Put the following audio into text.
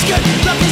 It's good.